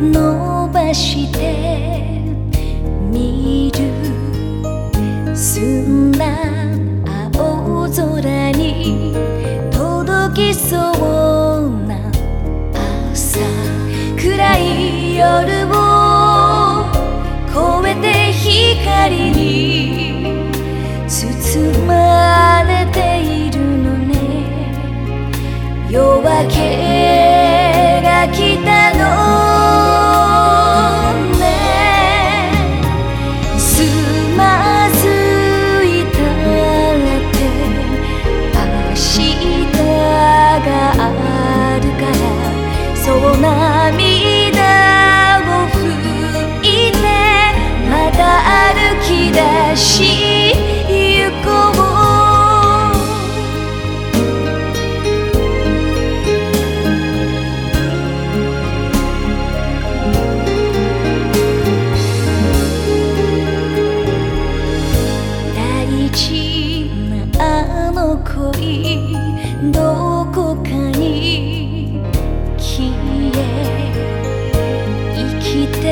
伸ばして見る澄んだ青空に届きそうな朝暗い夜を越えて光に包まれているのね夜明けが来た恋どこかに消え生きて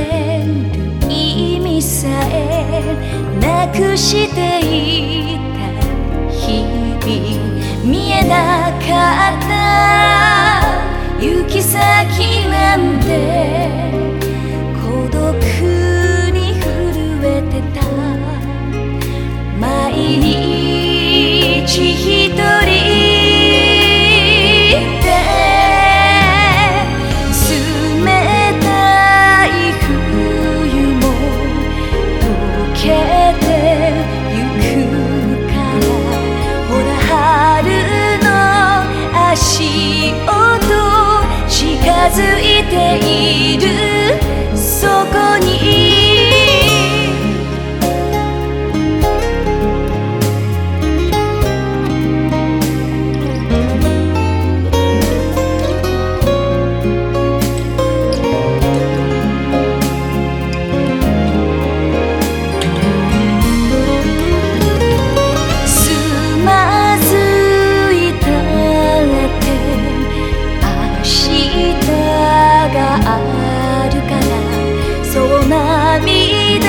る意味さえなくしていた日々。見えない。いている涙